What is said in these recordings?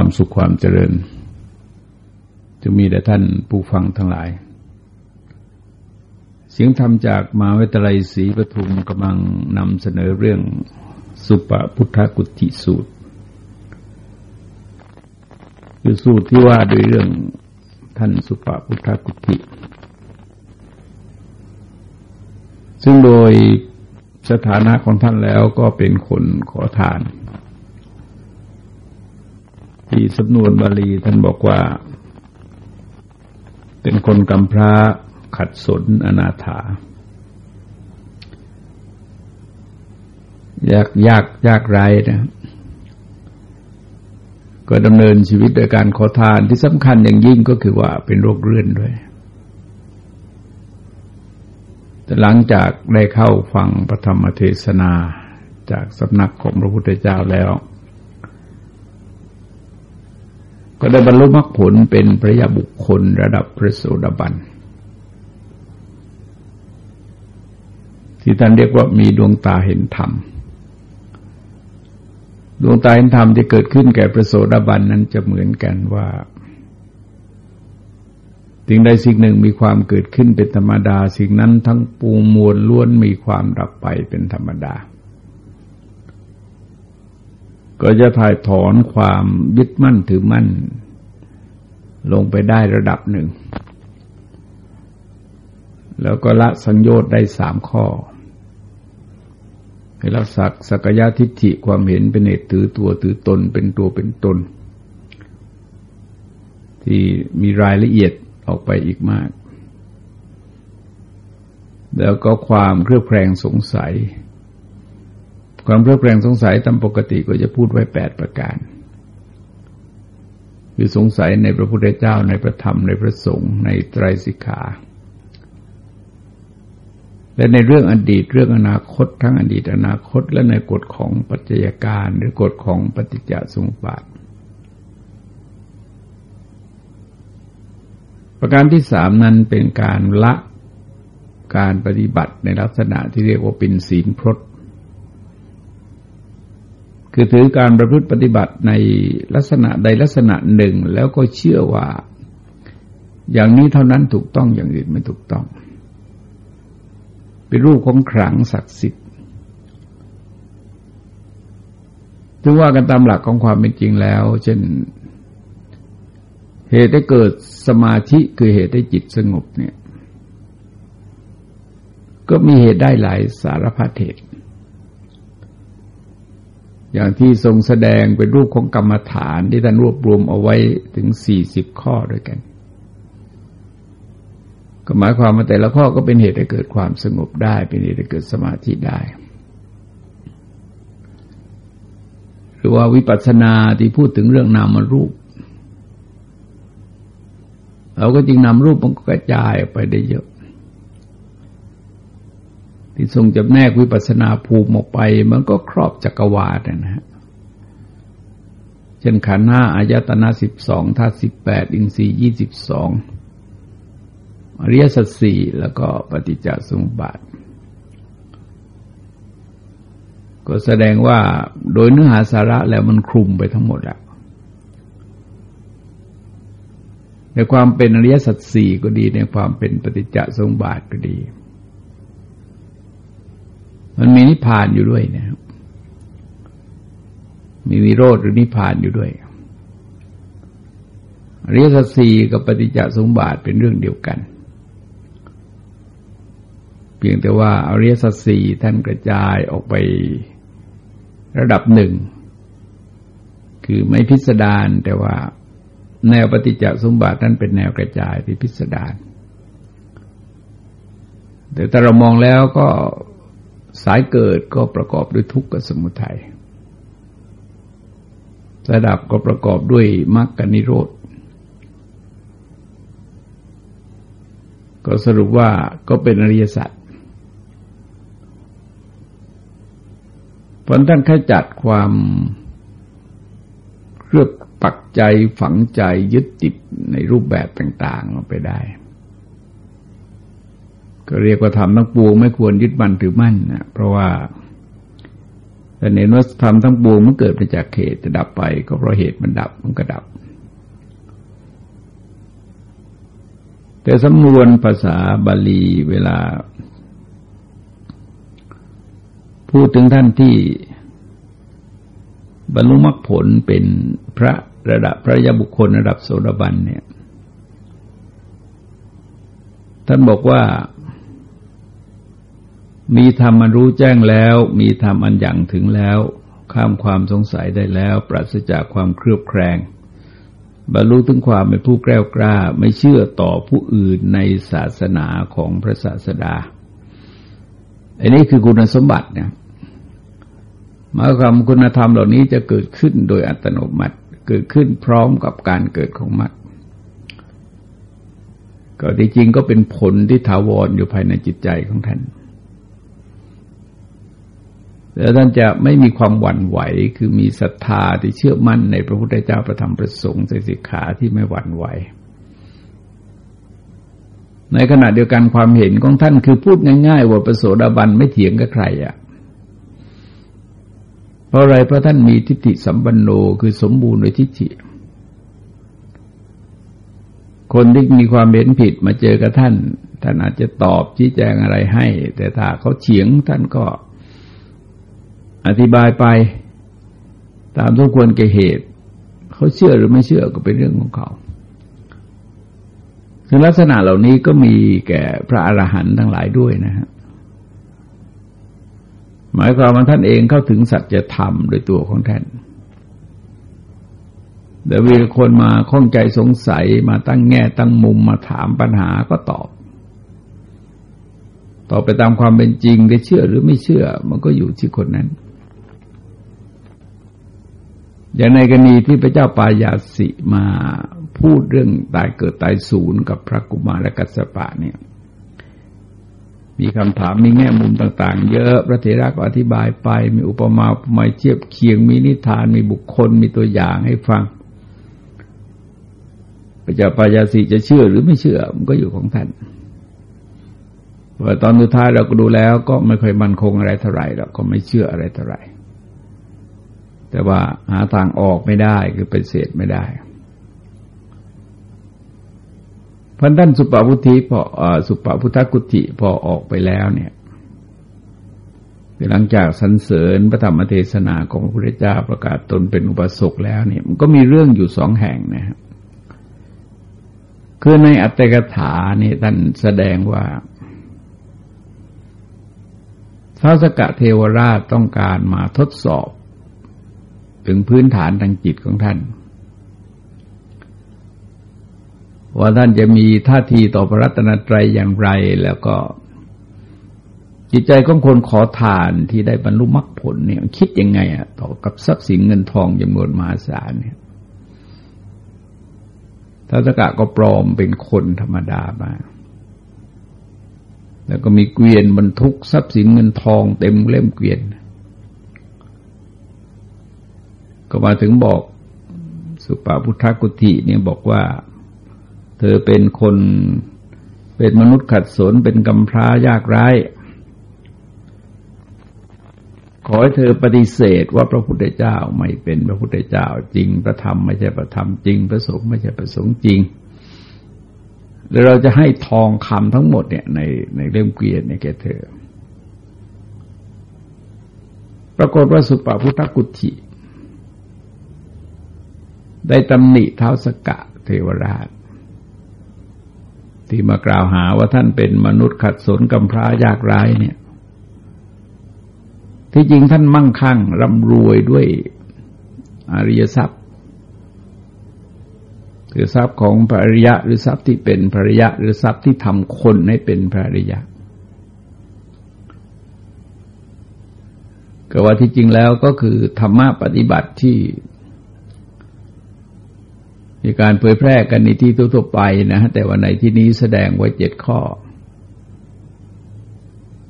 ความสุขความเจริญจะมีแต่ท่านผู้ฟังทั้งหลาย เสียงธรรมจากมาวิทยาลัยศรีปทุมกำลังนำเสนอเรื่องสุปพุทธกุติสูตร คือสูตรที่ว่าด้วยเรื่องท่านสุปพุทธกุติซึ่งโดยสถานะของท่านแล้วก็เป็นคนขอทาน ที่สำนวนบาลีท่านบอกว่า เป็นคนกำพร้าขัดสนอนาถายากยากยากไรนะก็ดำเนินชีวิตโดยการขอทานที่สำคัญอย่างยิ่งก็คือว่าเป็นโรคเรื้อนด้วย แต่หลังจากได้เข้าฟังพระธรรมเทศนาจากสำนักของพระพุทธเจ้าแล้ว ก็ได้บรรลุมรรคผลเป็นพระยาบุคคลระดับพระโสดาบัน ที่ท่านเรียกว่ามีดวงตาเห็นธรรม ดวงตาเห็นธรรมที่เกิดขึ้นแก่พระโสดาบันนั้นจะเหมือนกันว่าสิ่งใดสิ่งหนึ่งมีความเกิดขึ้นเป็นธรรมดา สิ่งนั้นทั้งปูมวลล้วนมีความดับไปเป็นธรรมดา ก็จะถ่ายถอนความยึดมั่นถือมั่น ลงไปได้ระดับหนึ่ง แล้วก็ละสัญญชน์ได้สามข้อให้ละสักสักยะทิฏฐิความเห็นเป็นเหตุถือตัวถือตนเป็นตัวเป็นตน ที่มีรายละเอียดออกไปอีกมาก แล้วก็ความเครือบแคลงสงสัย ความเพลิดเพลินสงสัยตามปกติก็จะพูดไว้แปดประการ คือสงสัยในพระพุทธเจ้าในพระธรรมในพระสงฆ์ในไตรสิกขาและในเรื่องอดีตเรื่องอนาคต ทั้งอดีตอนาคต และในกฎของปัจจัยการ หรือกฎของปฏิจจสมุปบาท ประการที่สามนั้นเป็นการละการปฏิบัติในลักษณะที่เรียกว่าเป็นศีลพรต คือถือการประพฤติปฏิบัติในลักษณะใดลักษณะหนึ่งแล้วก็เชื่อว่า อย่างนี้เท่านั้นถูกต้องอย่างอื่นไม่ถูกต้อง เป็นรูปของขลังศักดิ์สิทธิ์ถึงว่ากันตามหลักของความเป็นจริงแล้ว เช่น เหตุได้เกิดสมาธิคือเหตุได้จิตสงบเนี่ย ก็มีเหตุได้หลายสารพัดเหตุ อย่างที่ทรงแสดงเป็นรูปของกรรมฐานที่ท่านรวบรวมเอาไว้ถึงสี่สิบข้อด้วยกันก็หมายความว่าแต่ละข้อก็เป็นเหตุให้เกิดความสงบได้ เป็นเหตุให้เกิดสมาธิได้ หรือว่าวิปัสสนาที่พูดถึงเรื่องนามรูปเราก็จึงนำรูปมันก็กระจายไปได้เยอะ ที่ทรงจำแนกวิปัสนาภูมิออกไป มันก็ครอบจักรวาลนะฮะเช่นขันห้าอายตนะสิบสองธาตุสิบแปดอินทรีย์ยี่สิบสองอริยสัจสี่แล้วก็ปฏิจจสมุปบาท ก็แสดงว่าโดยเนื้อหาสาระแล้วมันคลุมไปทั้งหมดอะในความเป็นอริยสัจสี่ก็ดีในความเป็นปฏิจจสมุปบาทก็ดี มันมีนิพพานอยู่ด้วยนะครับ มีวิโรธหรือนิพพานอยู่ด้วยอริยสัจสี่กับปฏิจจสมบาทเป็นเรื่องเดียวกัน เพียงแต่ว่าอริยสัจสี่ท่านกระจายออกไประดับหนึ่ง คือไม่พิสดารแต่ว่าแนวปฏิจจสมบัตินั้นเป็นแนวกระจายที่พิสดารแต่แต่เรามองแล้วก็ สายเกิดก็ประกอบด้วยทุกข์กับสมุทัยสายดับก็ประกอบด้วยมรรคกับนิโรธ ก็สรุปว่าก็เป็นอริยสัจผลท่านขจัดความเครือบปักใจฝังใจยึดติดในรูปแบบต่างๆออกไปได้ ก็เรียกว่าทำทั้งปวงไม่ควรยึดมั่นถือมั่นนะเพราะว่าแต่เห็นว่าธรรมทั้งปวงมันเกิดมาจากเหตุจะดับไป ก็เพราะเหตุมันดับมันก็ดับ แต่สำนวนภาษาบาลีเวลา พูดถึงท่านที่บรรลุมรรคผลเป็นพระระดับพระยาบุคคลระดับโสดาบันเนี่ย ท่านบอกว่า มีธรรมมันรู้แจ้งแล้ว มีธรรมอันอย่างถึงแล้ว ข้ามความสงสัยได้แล้ว ปราศจากความเครือบแคลงบรรลุถึงความเป็นผู้แกล้วกล้า ไม่เชื่อต่อผู้อื่นในศาสนาของพระศาสดา อันนี้คือคุณสมบัติเนี่ยหมายความคุณธรรมเหล่านี้จะเกิดขึ้นโดยอัตโนมัติ เกิดขึ้นพร้อมกับการเกิดของมรรคก็ที่จริงก็เป็นผลที่ถาวรอยู่ภายในจิตใจของท่าน แล้วท่านจะไม่มีความหวั่นไหว คือมีศรัทธาที่เชื่อมั่นในพระพุทธเจ้าประธรรมประสงค์ในสิกขาที่ไม่หวั่นไหว ในขณะเดียวกันความเห็นของท่านคือพูดง่าย ๆ ว่าประโสดาบันไม่เถียงกับใครอะ่ะ เพราะอะไรเพราะท่านมีทิฏฐิสัมปันโนคือสมบูรณ์โดยทิฏฐิคนที่มีความเห็นผิดมาเจอกับท่าน ท่านอาจจะตอบชี้แจงอะไรให้ แต่ถ้าเขาเฉียงท่านก็ อธิบายไปตามทุกควรแก่เหตุ เขาเชื่อหรือไม่เชื่อก็เป็นเรื่องของเขาคือลักษณะเหล่านี้ก็มีแก่พระอรหันต์ทั้งหลายด้วยนะฮะหมายความว่าท่านเองเข้าถึงสัจธรรมโดยตัวของท่านเดี๋ยวมีคนมาข้องใจสงสัยมาตั้งแง่ตั้งมุมมาถามปัญหาก็ตอบ ตอบไปตามความเป็นจริงได้เชื่อหรือไม่เชื่อ มันก็อยู่ที่คนนั้น อย่างในกรณีที่พระเจ้าปายาสิมาพูดเรื่องตายเกิดตายศูนย์กับพระกุมารกัสปะเนี่ย มีคำถามมีแง่มุมต่าง ๆ เยอะพระเถระก็อธิบายไป มีอุปมาอุปไมยเทียบเคียงมีนิทานมีบุคคล มีตัวอย่างให้ฟังพระเจ้าปายาสิจะเชื่อหรือไม่เชื่อมันก็อยู่ของท่านว่ตอนสุดท้ายเราก็ดูแล้วก็ไม่ค่อยมั่นคงอะไรเท่าไหร่เราก็ไม่เชื่ออะไรเท่าไหร่ แต่ว่าหาทางออกไม่ได้คือเป็นเศษไม่ได้พันท่านสุปาพุทธิพอสุปาพุทธกุติพอออกไปแล้วเนี่ยหลังจากสรรเสริญพระธรรมเทศนาของพระพุทธเจ้าประกาศตนเป็นอุปสกแล้วเนี่ยมันก็มีเรื่องอยู่สองแห่งนะครับคือในอัตถกถาเนี่ยท่านแสดงว่าท้าสกะเทวราชต้องการมาทดสอบ ถึงพื้นฐานทางจิตของท่าน ว่าท่านจะมีท่าทีต่อพระรัตนตรัยอย่างไรแล้วก็ จิตใจของคนขอทานที่ได้บรรลุมรรคผลเนี่ยคิดยังไงอะต่อกับทรัพย์สินเงินทองจำนวนมหาศาลเนี่ยท้าสกะก็ปลอมเป็นคนธรรมดามาแล้วก็มีเกวียนบรรทุกทรัพย์สินเงินทองเต็มเล่มเกวียน ก็มาถึงบอกสุปาพุทธกุติเนี่ยบอกว่า เธอเป็นคนเป็นมนุษย์ขัดสนเป็นกำพร้ายากไร้ขอให้เธอปฏิเสธว่าพระพุทธเจ้าไม่เป็นพระพุทธเจ้าจริง พระธรรมไม่ใช่พระธรรมจริง พระสงฆ์ไม่ใช่พระสงฆ์จริงแล้วเราจะให้ทองคำทั้งหมดเนี่ยในในเล่มเกวียนในแกเธอ ปรากฏว่าสุปาพุทธกุฏิ ได้ตำหนิเท้าสกะเทวราช ที่มากล่าวหาว่าท่านเป็นมนุษย์ขัดสนกำพร้ายากไร้เนี่ย ที่จริงท่านมั่งคั่งร่ำรวยด้วยอริยทรัพย์คือทรัพย์ของภริยะหรือทรัพย์ที่เป็นภริยะ หรือทรัพย์ที่ทำคนให้เป็นภริยะก็ว่าที่จริงแล้วก็คือธรรมะปฏิบัติที่ มีการเผยแพร่กันในที่ทั่วไปนะแต่ว่าในที่นี้แสดงไว้เจ็ดข้อ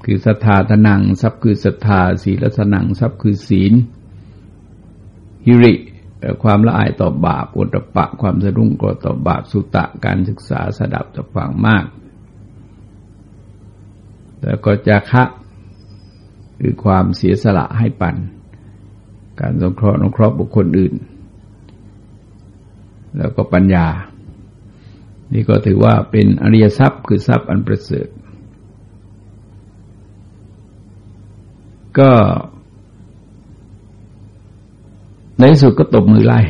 คือศรัทธาทนังทรัพย์คือศรัทธาศีลสนังทรัพย์คือศีลฮิริความละอายต่อบาปอุตปะ ความสะดุ้งกลัวต่อบาปสุตะการศึกษาสดับจะฟังมาก แล้วก็จะคะคือความเสียสละให้ปัน การสงเคราะห์นุเคราะห์บุคคลอื่น แล้วก็ปัญญา นี่ก็ถือว่าเป็นอริยทรัพย์คือทรัพย์อันประเสริฐ ก็ในสุดก็ตบมือไล่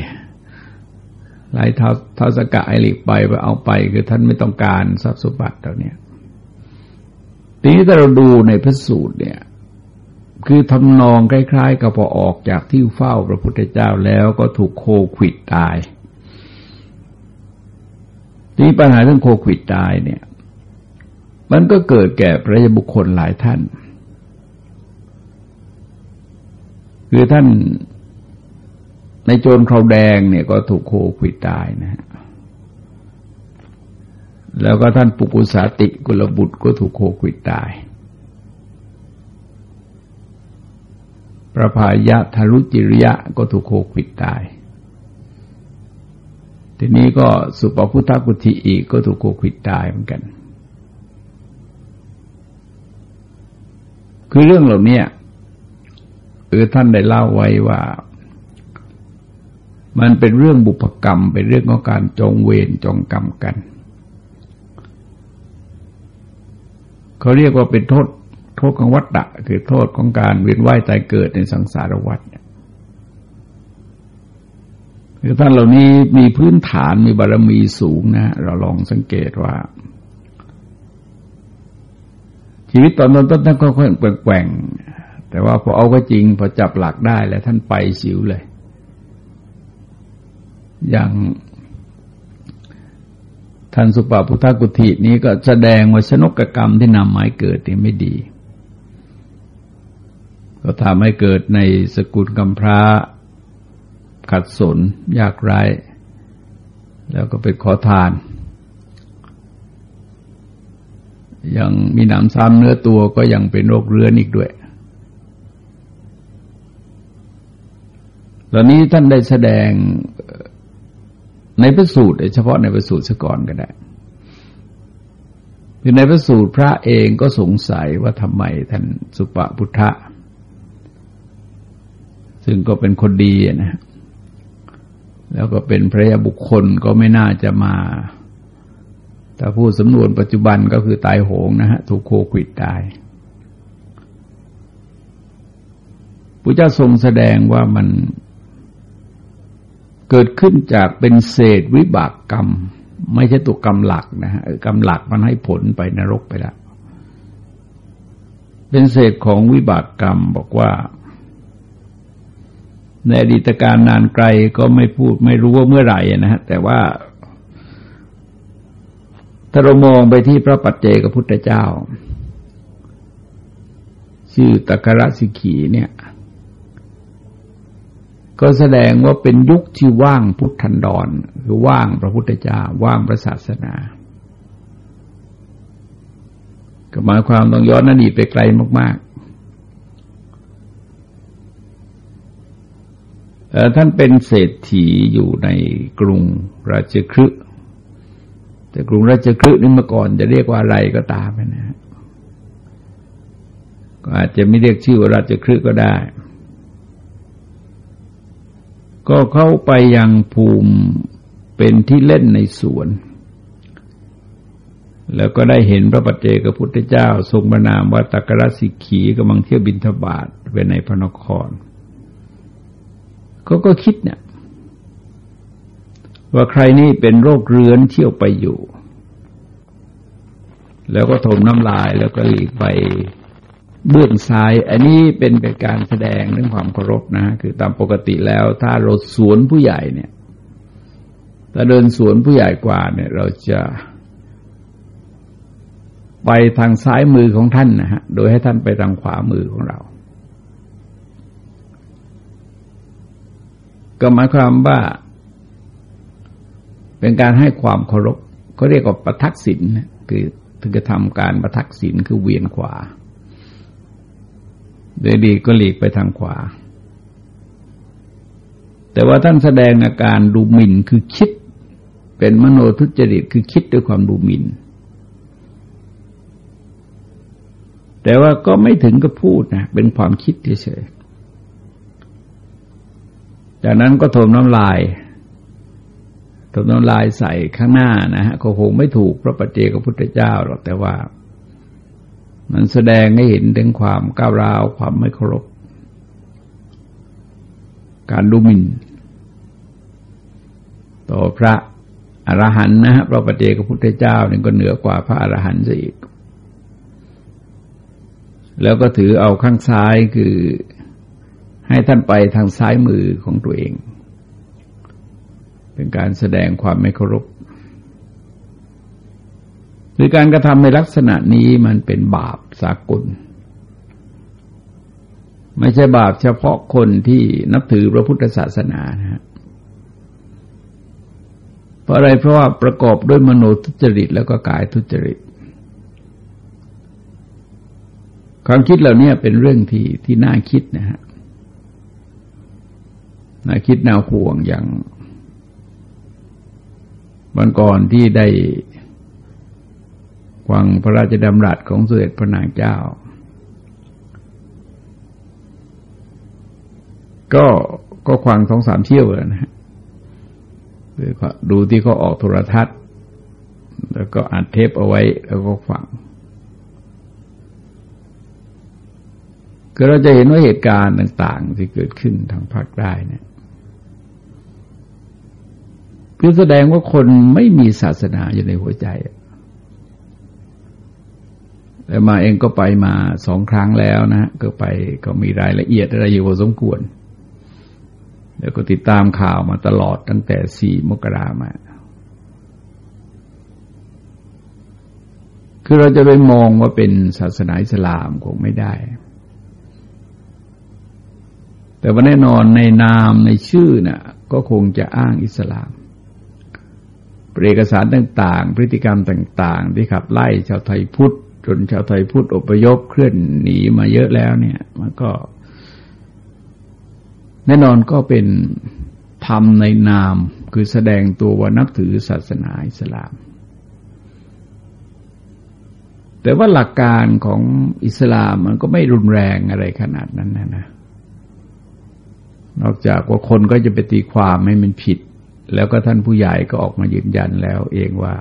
ไล่เท้าเท้าสกะไอหลีกไปไปเอาไป คือท่านไม่ต้องการทรัพย์สมบัติเหล่านี้ทีนี้ถ้าเราดูในพระสูตรเนี่ย คือทำนองคล้ายๆ กับพอออกจากที่เฝ้าพระพุทธเจ้าแล้วก็ถูกโคขิดตาย ที่ปัญหาเรื่องโคขิดตายเนี่ย มันก็เกิดแก่พระยบุคคลหลายท่าน คือท่านในโจรเขาแดงเนี่ยก็ถูกโคขิดตายนะฮะแล้วก็ท่านปุกุสาติกุลบุตรก็ถูกโคขิดตายพระพายะทารุจิริยะก็ถูกโคขิดตาย ทีนี้ก็สุปพุทธกุฏิอีกก็ถูกโคขิดตายเหมือนกัน คือเรื่องเหล่านี้เออท่านได้เล่าไว้ว่า มันเป็นเรื่องบุพกรรม เป็นเรื่องของการจองเวรจองกรรมกัน เขาเรียกว่าเป็นโทษโทษของวัฏฏะคือโทษของการเวียนว่ายตายเกิดในสังสารวัฏ คือท่านเหล่านี้มีพื้นฐานมีบารมีสูงนะ เราลองสังเกตว่า ชีวิตตอนต้นๆท่านก็ค่อยแกว่งแต่ว่าพอเอาก็จริงพอจับหลักได้แล้วท่านไปสิวเลย อย่างท่านสุปาพุทธกุฏินี้ก็แสดงว่าชนกกรรมที่นำหมายเกิดนี่ไม่ดี ก็ทำให้เกิดในสกุลกำพร้า ขัดสน ยากไร้ แล้วก็ไปขอทาน ยังมีหนามซ้ำเนื้อตัวก็ยังเป็นโรคเรื้อนอีกด้วยตอนนี้ท่านได้แสดงในพระสูตรเฉพาะในพระสูตรสก่อนก็ได้คือในพระสูตรพระเองก็สงสัยว่าทำไมท่านสุปพุทธะ ซึ่งก็เป็นคนดีนะ แล้วก็เป็นพระยาบุคคลก็ไม่น่าจะมา ถ้าพูดสำนวนปัจจุบันก็คือตายโหงนะฮะ ถูกโคขิดตายพระเจ้าทรงแสดงว่ามันเกิดขึ้นจากเป็นเศษวิบากกรรม ไม่ใช่ตัวกรรมหลักนะฮะกรรมหลักมันให้ผลไปนรกไปแล้ว เป็นเศษของวิบากกรรมบอกว่า ในอดีตการนานไกลก็ไม่พูดไม่รู้ว่าเมื่อไหร่นะฮะแต่ว่าถ้าเรามองไปที่พระปัจเจกพุทธเจ้า ชื่อตะกรสิกีเนี่ย ก็แสดงว่าเป็นยุคที่ว่างพุทธันดรคือว่างพระพุทธเจ้า ว่างพระศาสนาก็หมายความต้องย้อนอดีตไปไกลมาก ท่านเป็นเศรษฐีอยู่ในกรุงราชคฤห์แต่กรุงราชคฤห์นี่เมื่อก่อนจะเรียกว่าอะไรก็ตามนะก็อาจจะไม่เรียกชื่อว่าราชคฤห์ก็ได้ ก็เข้าไปยังภูมิเป็นที่เล่นในสวน แล้วก็ได้เห็นพระปัจเจกพุทธเจ้า ทรงประนามว่าตักรสิกขีกำลังเที่ยวบินทบาทไปในพระนคร เขาก็คิดเนี่ย ว่าใครนี่เป็นโรคเรื้อนเที่ยวไปอยู่ แล้วก็ถมน้ำลายแล้วก็หลีกไปเบื้องซ้าย อันนี้เป็นเป็นการแสดงเรื่องความเคารพนะ คือตามปกติแล้ว ถ้าเราสวนผู้ใหญ่เนี่ยถ้าเดินสวนผู้ใหญ่กว่าเนี่ย เราจะไปทางซ้ายมือของท่านนะฮะ โดยให้ท่านไปทางขวามือของเรา ก็หมายความว่า เป็นการให้ความเคารพเขาเรียกว่าประทักษิณคือถึงจะทำการประทักษิณคือเวียนขวาโดยดีก็หลีกไปทางขวา แต่ว่าท่านแสดงอาการดูหมิ่นคือคิด เป็นมโนทุจริตคือคิดด้วยความดูหมิ่น แต่ว่าก็ไม่ถึงกับพูดนะ เป็นความคิดเฉย จากนั้นก็ถมน้ำลายถมน้ำลายใส่ข้างหน้านะฮะก็คงไม่ถูกพระปฏิเจกพุทธเจ้าหรอกแต่ว่า มันแสดงให้เห็นถึงความก้าวร้าวความไม่เคารพการดูหมิ่นต่อพระอรหันต์นะฮะพระปฏิเจกพุทธเจ้านี่ก็เหนือกว่าพระอรหันต์ซะอีก แล้วก็ถือเอาข้างซ้ายคือ ให้ท่านไปทางซ้ายมือของตัวเอง เป็นการแสดงความไม่เคารพหรือการกระทำในลักษณะนี้มันเป็นบาปสากล ไม่ใช่บาปเฉพาะคนที่นับถือพระพุทธศาสนานะฮะเพราะอะไรเพราะว่าประกอบด้วยมโนทุจริตแล้วก็กายทุจริตความคิดเหล่านี้เป็นเรื่องที่ที่น่าคิดนะฮะ น่าคิดน่าห่วงอย่างวันก่อนที่ได้ฟังพระราชดำรัสของเสด็จพระนางเจ้า ก็ก็ควังสองสามเที่ยวแล้วนะฮะดูที่เขาออกโทรทัศน์ แล้วก็อัดเทปเอาไว้แล้วก็ฟังก็เราจะเห็นว่าเหตุการณ์ต่าง ๆ ที่เกิดขึ้นทางภาคใต้เนี่ย คือแสดงว่าคนไม่มีศาสนาอยู่ในหัวใจแต่มาเองก็ไปมาสองครั้งแล้วนะก็ไปก็มีรายละเอียดอะไรอยู่พอสมควร แล้วก็ติดตามข่าวมาตลอดตั้งแต่สี่มกรามา คือเราจะไปมองว่าเป็นศาสนาอิสลามคงไม่ได้ แต่ว่าแน่นอนในนามในชื่อนะ่ะ ก็คงจะอ้างอิสลาม เอกสารต่างๆ พฤติกรรมต่างๆ ที่ขับไล่ชาวไทยพุทธจนชาวไทยพุทธอพยพเคลื่อนหนีมาเยอะแล้วเนี่ย มันก็ แน่นอนก็เป็นธรรมในนามคือแสดงตัวว่านับถือศาสนาอิสลาม แต่ว่าหลักการของอิสลามมันก็ไม่รุนแรงอะไรขนาดนั้นนะนะนอกจากว่าคนก็จะไปตีความให้มันผิด แล้วก็ท่านผู้ใหญ่ก็ออกมายืนยันแล้วเองว่า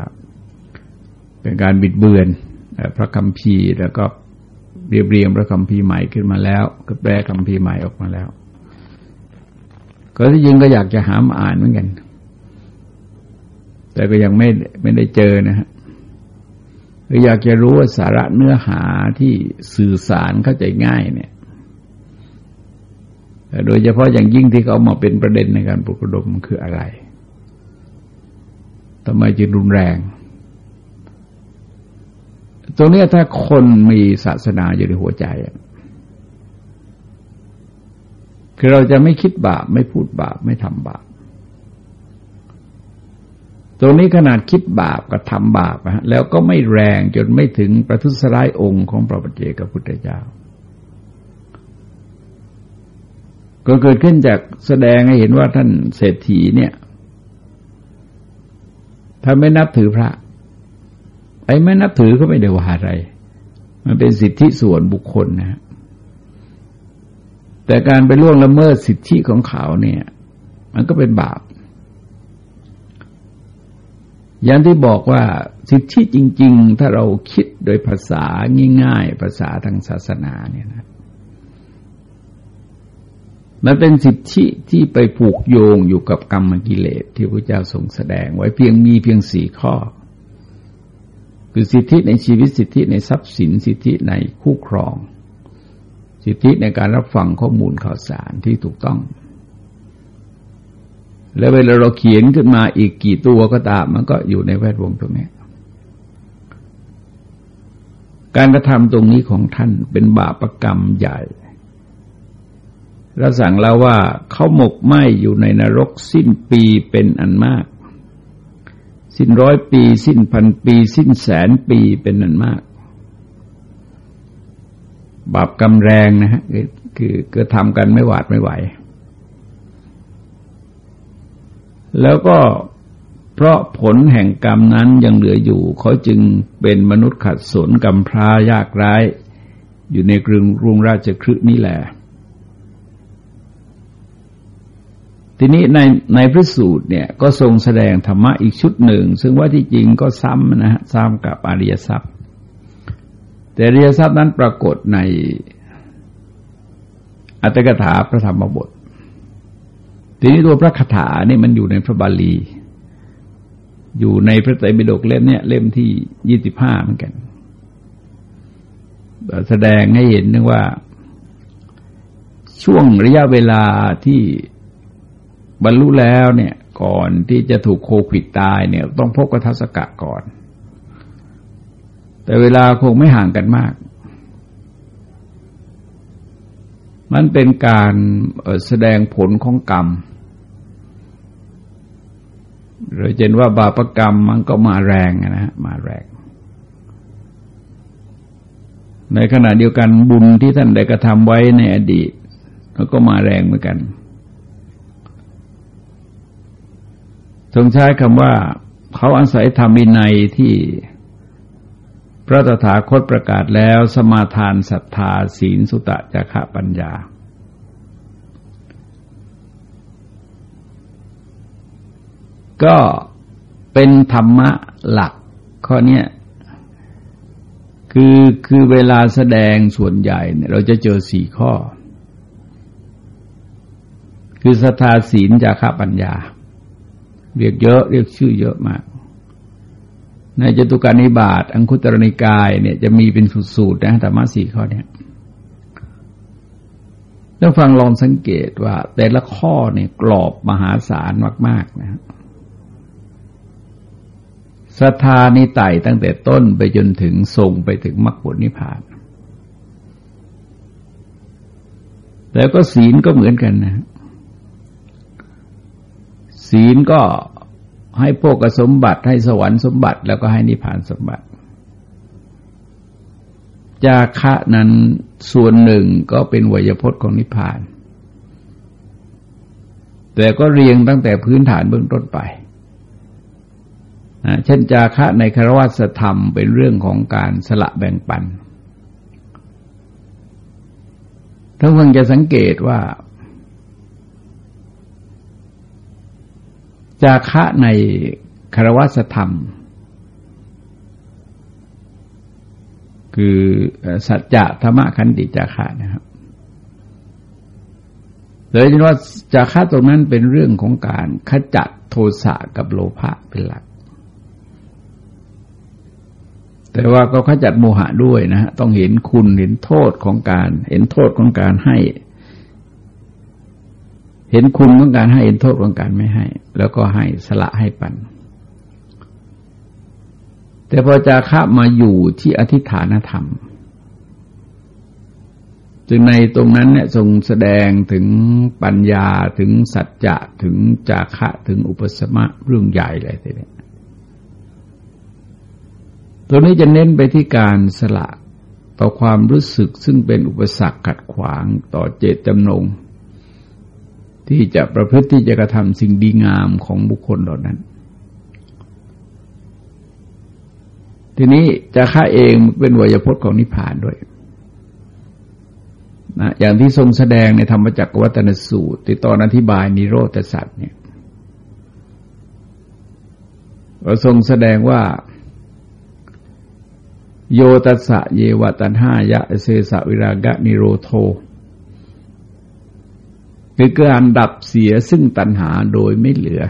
เป็นการบิดเบือนพระคำพีแล้วก็เรียบเรียงพระคำพีใหม่ขึ้นมาแล้ว ก็แปลคำพีใหม่ออกมาแล้ว ก็ที่จริงก็อยากจะหามอ่านเหมือนกัน แต่ก็ยังไม่ไม่ได้เจอนะฮะคืออยากจะรู้ว่าสาระเนื้อหาที่สื่อสารเข้าใจง่ายเนี่ยโดยเฉพาะอย่างยิ่งที่เขามาเป็นประเด็นในการปลุกระดมคืออะไร ทำไมจึงรุนแรง ตรงนี้ถ้าคนมีศาสนาอยู่ในหัวใจคือเราจะไม่คิดบาปไม่พูดบาปไม่ทำบาปตรงนี้ขนาดคิดบาปกับทำบาปนะแล้วก็ไม่แรงจนไม่ถึงประทุษร้ายองค์ของพระปัจเจกพุทธเจ้า ก็เกิดขึ้นจากแสดงให้เห็นว่าท่านเศรษฐีเนี่ย ถ้าไม่นับถือพระ ไอ้ไม่นับถือก็ไม่ได้ว่าอะไร มันเป็นสิทธิส่วนบุคคลนะ แต่การไปล่วงละเมิดสิทธิของเขาเนี่ย มันก็เป็นบาป อย่างที่บอกว่าสิทธิจริง ๆ ถ้าเราคิดโดยภาษาง่าย ๆ ภาษาทางศาสนาเนี่ยนะ มันเป็นสิทธิที่ไปผูกโยงอยู่กับกรรมกิเลสที่พระเจ้าทรงแสดงไว้เพียงมีเพียงสี่ข้อ คือสิทธิในชีวิตสิทธิในทรัพย์สินสิทธิในคู่ครอง สิทธิในการรับฟังข้อมูลข่าวสารที่ถูกต้อง แล้วเวลาเราเขียนขึ้นมาอีกกี่ตัวก็ตามมันก็อยู่ในแวดวงตรงนี้การกระทำตรงนี้ของท่านเป็นบาปรกรรมใหญ่ ราสั่งแล้วว่าเขาหมกไหมอยู่ในนรกสิ้นปีเป็นอันมาก สิ้นร้อยปี สิ้นพันปี สิ้นแสนปีเป็นอันมาก บาปกรรมแรงนะฮะคือคือก็ทำกันไม่หวาดไม่ไหว แล้วก็เพราะผลแห่งกรรมนั้นยังเหลืออยู่ เขาจึงเป็นมนุษย์ขัดสนกำพร้ายากร้าย อยู่ในกรุงรุงราชคฤห์นี่แหละ ทีนี้ในในพระสูตรเนี่ยก็ทรงแสดงธรรมะอีกชุดหนึ่ง ซึ่งว่าที่จริงก็ซ้ำนะฮะซ้ำกับอริยทรัพย์ แต่อริยทรัพย์นั้นปรากฏในอัตถกถาพระธรรมบท ทีนี้ตัวพระคาถานี่มันอยู่ในพระบาลี อยู่ในพระไตรปิฎกเล่มเนี้ยเล่มที่ยี่สิบห้าเหมือนกัน แสดงให้เห็นนึงว่าช่วงระยะเวลาที่ บรรลุแล้วเนี่ยก่อนที่จะถูกโควิดตายเนี่ย ต้องพบกับทัศกะก่อน แต่เวลาคงไม่ห่างกันมาก มันเป็นการแสดงผลของกรรมเราเห็นว่าบาปกรรมมันก็มาแรงนะฮะมาแรง ในขณะเดียวกันบุญที่ท่านได้กระทำไว้ในอดีต ก็มาแรงเหมือนกัน ทรงใช้คำว่า เขาอาศัยธรรมินัยที่พระตถาคตประกาศแล้วสมาทานศรัทธาศีลสุตะจักขปัญญา ก็เป็นธรรมะหลักข้อนี้คือคือเวลาแสดงส่วนใหญ่เนี่ยเราจะเจอสี่ข้อ คือศรัทธาศีลจาระปัญญา เรียกเยอะเรียกชื่อเยอะมาก ในจตุการนิบาตอังคุตรนิกายเนี่ยจะมีเป็นสูตรนะธรรมะสี่ข้อเนี่ยต้องฟังลองสังเกตว่า แต่ละข้อเนี่ยกรอบมหาศาลมาก ๆ นะศรัทธานิไต่ตั้งแต่ต้นไปจนถึงส่งไปถึงมรรคผลนิพพาน แล้วก็ศีลก็เหมือนกันนะ ศีลก็ให้พวกสมบัติให้สวรรค์สมบัติ แล้วก็ให้นิพพานสมบัติ จาคะนั้นส่วนหนึ่งก็เป็นวยพจน์ของนิพพาน แต่ก็เรียงตั้งแต่พื้นฐานเบื้องต้นไปเช่นจาคะในคารวัสธรรมเป็นเรื่องของการสละแบ่งปันท่านคงจะสังเกตว่า จาคะในคารวสธรรม คือสัจจะธรรมขันติจาคะนะครับเลยว่าจาคะตรงนั้นเป็นเรื่องของการขจัดโทสะกับโลภะเป็นหลัก แต่ว่าก็ขจัดโมหะด้วยนะฮะต้องเห็นคุณเห็นโทษของการ เห็นโทษของการให้ เห็นคุณของการให้เห็นโทษของการไม่ให้ แล้วก็ให้สละให้ปัน แต่พอจาคะมาอยู่ที่อธิฐานธรรม จึงในตรงนั้นเนี่ยทรงแสดงถึงปัญญาถึงสัจจะถึงจาคะถึงอุปสมะเรื่องใหญ่เลยทีเดียวตรงนี้จะเน้นไปที่การสละต่อความรู้สึกซึ่งเป็นอุปสรรคขัดขวางต่อเจตจำนง ที่จะประพฤติที่จะกระทำสิ่งดีงามของบุคคลเหล่านั้น ทีนี้จะฆ่าเองเป็นวยพจน์ของนิพพานด้วยนะอย่างที่ทรงแสดงในธรรมจักรวัตนสูตรที่ตอนอธิบายนิโรธสัตว์เนี่ยเราทรงแสดงว่า โยตัสสะเยวตันหายะเสสะวิรากะนิโรโท คือการดับเสียซึ่งตัณหาโดยไม่เหลือ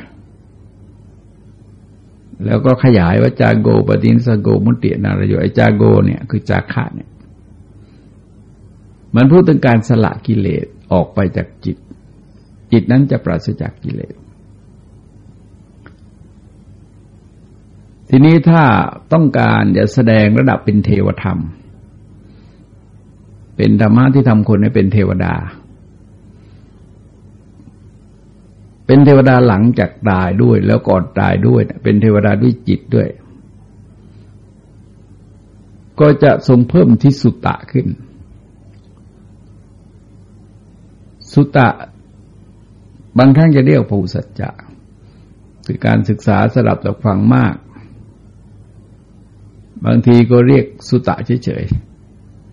แล้วก็ขยายว่าจาโกปตินสโกมุตเตนารโยไอจาโกเนี่ยคือจาคะเนี่ยมันพูดถึงการสละกิเลสออกไปจากจิต จิตนั้นจะปราศจากกิเลส ทีนี้ถ้าต้องการจะแสดงระดับเป็นเทวธรรม เป็นธรรมะที่ทำคนให้เป็นเทวดา เป็นเทวดาหลังจากตายด้วยแล้วก่อนตายด้วย เป็นเทวดาด้วยจิตด้วย ก็จะทรงเพิ่มที่สุตตะขึ้น สุตตะบางท่านจะเรียกภูสัจจะคือการศึกษาสลับจากฟังมาก บางทีก็เรียกสุตะเฉย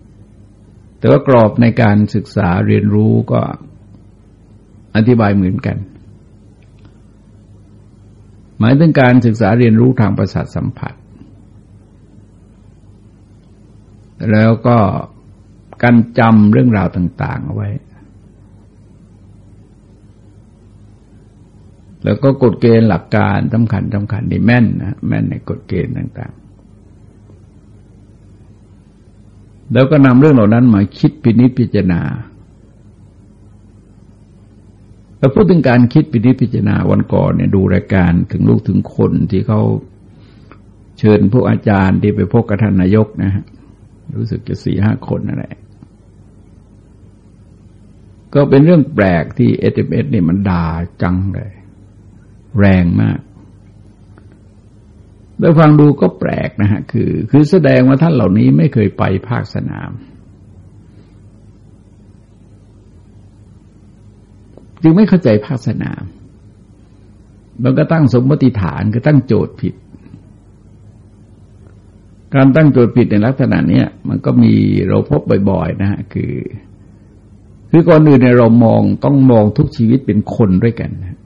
ๆแต่ว่ากรอบในการศึกษาเรียนรู้ก็อธิบายเหมือนกัน หมายถึงการศึกษาเรียนรู้ทางประสาทสัมผัส แล้วก็การจำเรื่องราวต่าง ๆ เอาไว้ แล้วก็กฎเกณฑ์หลักการสำคัญสำคัญนี่แม่นนะแม่นในกฎเกณฑ์ต่าง ๆ แล้วก็นำเรื่องเหล่านั้นมาคิดพินิจพิจารณา เราพูดถึงการคิดปินิพิจารณาวันก่อนเนี่ยดูรายการถึงลูกถึงคนที่เขาเชิญพวกอาจารย์ที่ไปพบกับท่านนายกนะฮะรู้สึกจะสี่ห้าคนนั่นแหละก็เป็นเรื่องแปลกที่ SMS เนี่ยมันด่าจังเลย แรงมากแล้วฟังดูก็แปลกนะฮะคือ คือแสดงว่าท่านเหล่านี้ไม่เคยไปภาคสนาม จึงไม่เข้าใจภาคสนามมันก็ตั้งสมมติฐานก็ตั้งโจทย์ผิด การตั้งโจทย์ผิดในลักษณะนี้มันก็มีเราพบบ่อยๆนะฮะคือ คือก่อนอื่นในเรามองต้องมองทุกชีวิตเป็นคนด้วยกันนะ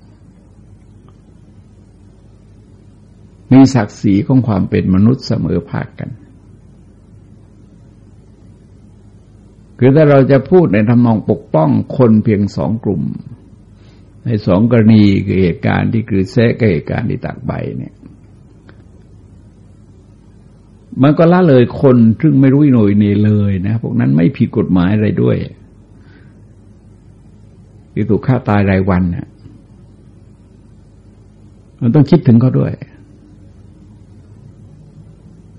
มีศักดิ์ศรีของความเป็นมนุษย์เสมอภาคกัน คือถ้าเราจะพูดในทำนองปกป้องคนเพียงสองกลุ่ม ในสองกรณีคือเหตุการณ์ที่คือแซะกับเหตุการณ์ที่ตักใบเนี่ย มันก็ละเลยคนซึ่งไม่รู้หน่วยเนเลยนะพวกนั้นไม่ผิดกฎหมายอะไรด้วยที่ถูกฆ่าตายรายวันนะมันต้องคิดถึงเขาด้วย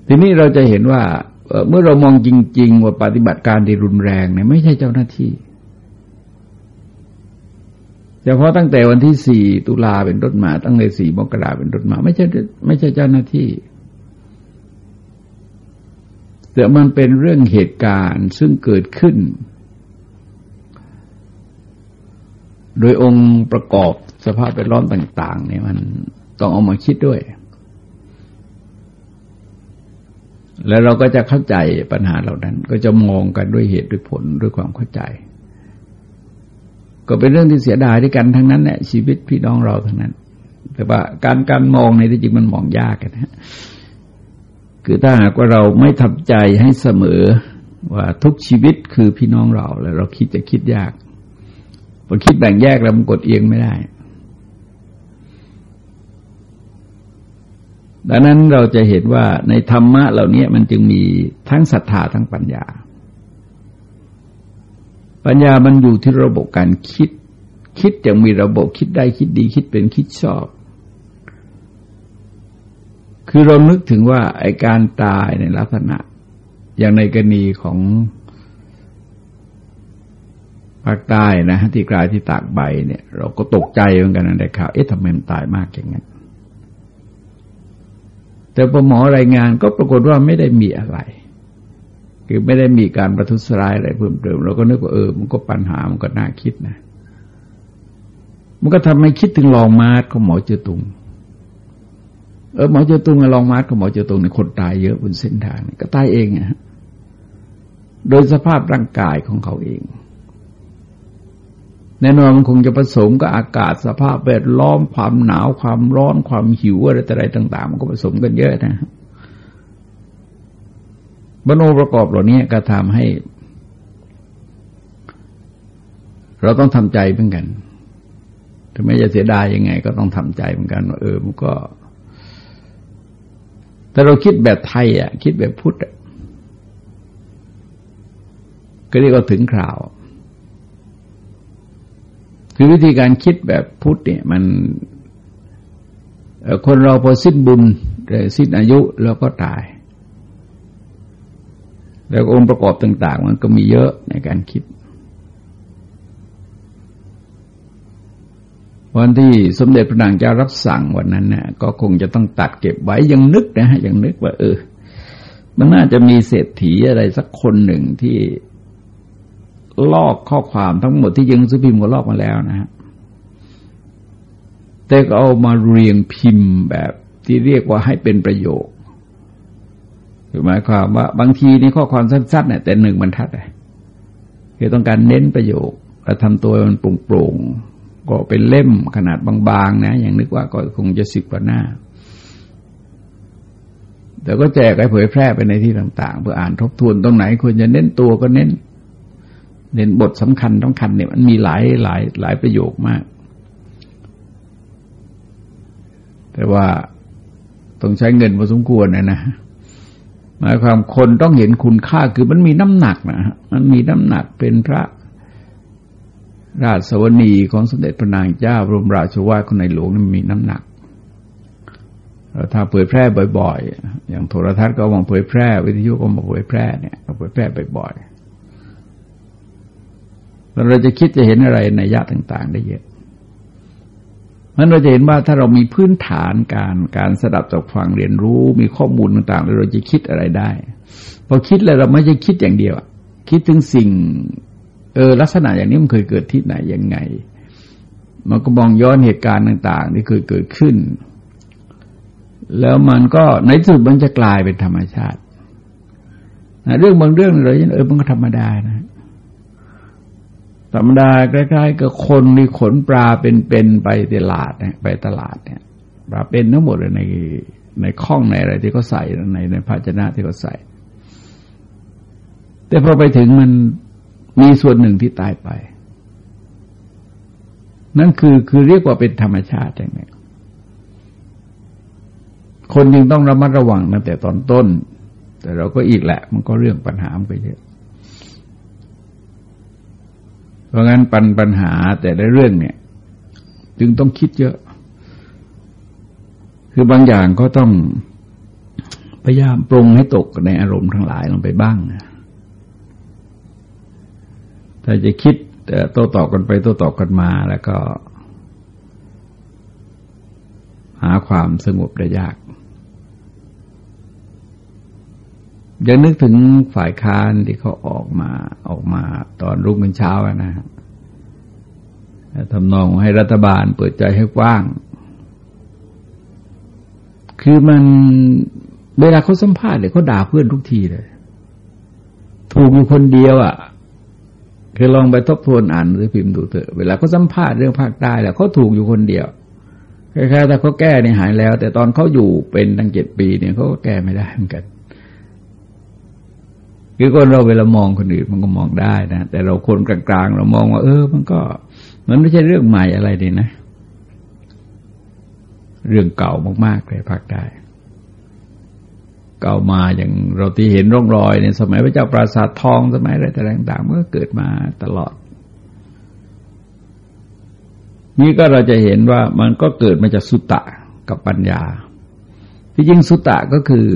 ทีนี้เราจะเห็นว่าเมื่อเรามองจริง ๆ ว่าปฏิบัติการที่รุนแรงเนี่ยไม่ใช่เจ้าหน้าที่ เฉพาะตั้งแต่วันที่สี่ตุลาเป็นต้นมา ตั้งแต่สี่มกราเป็นต้นมา ไม่ใช่ไม่ใช่เจ้าหน้าที่ แต่มันเป็นเรื่องเหตุการณ์ซึ่งเกิดขึ้น โดยองค์ประกอบสภาพแวดล้อมต่าง ๆ เนี่ยมันต้องเอามาคิดด้วย แล้วเราก็จะเข้าใจปัญหาเหล่านั้น ก็จะมองกันด้วยเหตุด้วยผลด้วยความเข้าใจ ก็เป็นเรื่องที่เสียดายด้วยกันทั้งนั้นแหละชีวิตพี่น้องเราทั้งนั้น แต่ว่าการการมองในที่จริงมันมองยากนะคือถ้าหากว่าเราไม่ทำใจให้เสมอว่าทุกชีวิตคือพี่น้องเราแล้วเราคิดจะคิดยากพอคิดแบ่งแยกแล้วมันกดเอียงไม่ได้ดังนั้นเราจะเห็นว่าในธรรมะเหล่านี้มันจึงมีทั้งศรัทธาทั้งปัญญา ปัญญามันอยู่ที่ระบบการคิด คิดอย่างมีระบบคิดได้คิดดี คิดเป็นคิดชอบ คือเรานึกถึงว่าไอการตายในลักษณะ อย่างในกรณีของภาคใต้นะที่กลายที่ตากใบเนี่ย เราก็ตกใจเหมือนกันนะได้ข่าวเอ๊ะทำไมมันตายมากอย่างนั้นแต่พอหมอรายงานก็ปรากฏว่าไม่ได้มีอะไร คือไม่ได้มีการประทุษร้ายอะไรเพิ่มเติมเราก็นึกว่าเออมันก็ปัญหามันก็น่าคิดนะ มันก็ทำให้คิดถึงลองมาร์ของหมอเจตุง เออหมอเจตุงกับลองมาร์ของหมอเจตุงเนี่ยคนตายเยอะบนเส้นทาง ก็ตายเองอะโดยสภาพร่างกายของเขาเอง แน่นอนมันคงจะผสมกับอากาศสภาพแวดล้อมความหนาวความร้อนความหิวอะไรต่าง ๆ มันก็ผสมกันเยอะนะครับ มโนประกอบเหล่านี้ก็ทำให้ เราต้องทำใจเหมือนกันถึงแม้จะเสียดายยังไง ก็ต้องทำใจเหมือนกันว่าเออมันก็ แต่เราคิดแบบไทย อะ คิดแบบพุทธก็เรียกว่าถึงคราว คือวิธีการคิดแบบพุทธเนี่ยมันคนเราพอสิ้นบุญสิ้นอายุแล้วก็ตาย แล้วองค์ประกอบต่าง ๆ มันก็มีเยอะในการคิด วันที่สมเด็จพระนางเจ้ารับสั่งวันนั้นเนี่ยก็คงจะต้องตัดเก็บไว้ยังนึกนะฮะยังนึกว่า เออ มันน่าจะมีเศรษฐีอะไรสักคนหนึ่งที่ลอกข้อความทั้งหมดที่ยังซื้อพิมพ์ก็ลอกมาแล้วนะฮะแต่ก็เอามาเรียงพิมพ์แบบที่เรียกว่าให้เป็นประโยค คือหมายความว่าบางทีนี่ข้อความสั้นๆเนี่ยแต่หนึ่งบรรทัดเลยคือต้องการเน้นประโยคและทำตัวมันโปร่งๆก็เป็นเล่มขนาดบางๆนะ อย่างนึกว่าก็คงจะสิบกว่าหน้า แต่ก็แจกให้เผยแพร่ไปในที่ต่าง ๆ เพื่ออ่านทบทวนตรงไหนควรจะเน้นตัวก็เน้น เน้นบทสำคัญต้องคัญเนี่ยมันมีหลายหลายหลายประโยคมาก แต่ว่าต้องใช้เงินพอสมควรนะนะ หมายความคนต้องเห็นคุณค่าคือมันมีน้ำหนักนะฮะมันมีน้ำหนักเป็นพระราชสวนีของสมเด็จพระนางเจ้าบรมราชวาทของในหลวงนั้นมีน้ำหนักถ้าเผยแพร่บ่อย ๆ อย่างโทรทัศน์ก็มองเผยแพร่ วิทยุก็มาเผยแพร่เนี่ยเผยแพร่บ่อยๆแล้วเราจะคิดจะเห็นอะไรในยะต่าง ๆ ได้เยอะ มันเราจะเห็นว่าถ้าเรามีพื้นฐานการการสดับจากฟังเรียนรู้มีข้อมูลต่างๆแล้วเราจะคิดอะไรได้พอคิดแล้วเราไม่ใช่คิดอย่างเดียวคิดถึงสิ่งเออลักษณะอย่างนี้มันเคยเกิดที่ไหนยังไง มันก็มองย้อนเหตุการณ์ต่าง ๆ ที่เคยเกิดขึ้น แล้วมันก็ในสุดมันจะกลายเป็นธรรมชาติเรื่องบางเรื่องเลยเออมันก็ธรรมดานะ ธรรมดาใกล้ๆกับคนที่ขนปลาเป็นๆไปตลาดเนี่ยไปตลาดเนี่ยปลาเป็นทั้งหมดเลยในในข้องในอะไรที่เขาใส่ในในภาชนะที่เขาใส่ แต่พอไปถึงมันมีส่วนหนึ่งที่ตายไป นั่นคือคือเรียกว่าเป็นธรรมชาติใช่ไหมคนยังต้องระมัดระวังตั้งแต่ตอนต้น แต่เราก็อีกแหละ มันก็เรื่องปัญหาไปเยอะ เพราะงั้นปัญปัญหาแต่ละเรื่องเนี่ย จึงต้องคิดเยอะ คือบางอย่างก็ต้องพยายามปรุงให้ตกในอารมณ์ทั้งหลายลงไปบ้างนะถ้าจะคิดโต้ตอบกันไปโต้ตอบกันมาแล้วก็ หาความสงบได้ยาก ยังนึกถึงฝ่ายค้านที่เขาออกมาออกมาตอนรุ่งเป็นเช้านะฮะทำนองให้รัฐบาลเปิดใจให้กว้าง คือมันเวลาเขาสัมภาษณ์เนี่ยเขาด่าเพื่อนทุกทีเลย ถูกอยู่คนเดียวอะ่ะเคือลองไปทบทวนอ่านหรือพิมพ์ดูเถอะ เวลาเขาสัมภาษณ์เรื่องภาคใต้แล้วเขาถูกอยู่คนเดียวแคล้ายๆแต่เขาแก้เนี่ยหายแล้ว แต่ตอนเขาอยู่เป็นตั้งเจ็ดปีเนี่ยเขาก็แก้ไม่ได้เหมือนกัน คือคนเราเวลามองคนอื่นมันก็มองได้นะแต่เราคนกลางๆ เรามองว่า เออ มันก็ มันไม่ใช่เรื่องใหม่อะไรเลยนะ เรื่องเก่ามากๆเลยภาคใต้เก่ามาอย่างเราที่เห็นร่องรอยในสมัยพระเจ้าปราสาททองสมัยอะไรต่างๆมันก็เกิดมาตลอด นี่ก็เราจะเห็นว่ามันก็เกิดมาจากสุตตะกับปัญญา ที่จริงสุตตะก็คือ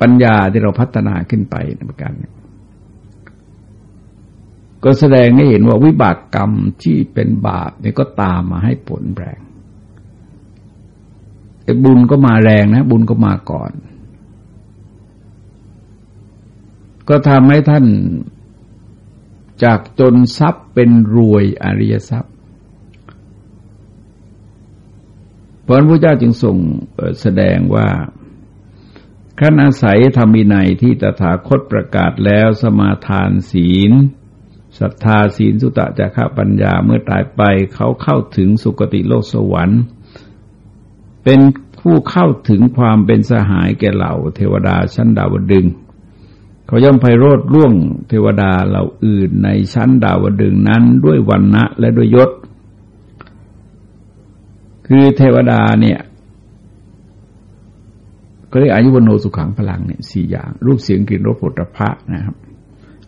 ปัญญาที่เราพัฒนาขึ้นไปในประการ ก็แสดงให้เห็นว่าวิบากกรรมที่เป็นบาปนี่ก็ตามมาให้ผลแรงไอ้บุญก็มาแรงนะ บุญก็มาก่อน ก็ทำให้ท่านจากจนทรัพย์เป็นรวยอริยทรัพย์พระพุทธเจ้าจึงส่งแสดงว่าขั้นอาศัยธรรมินัยที่ตถาคตประกาศแล้วสมาทานศีล ศรัทธาศีลสุตะจะข้าปัญญาเมื่อตายไปเขาเข้าถึงสุคติโลกสวรรค์ เป็นผู้เข้าถึงความเป็นสหายแก่เหล่า เทวดาชั้นดาวดึง เขาย่อมไพโรธล่วงเทวดาเหล่าอื่นในชั้นดาวดึงนั้นด้วยวันนะและด้วยยศ คือเทวดาเนี่ยก็เรียกอายุวโนสุขังพลังเนี่ยสี่อย่าง รูปเสียงกลิ่นรสผลิภัณฑ์นะครับ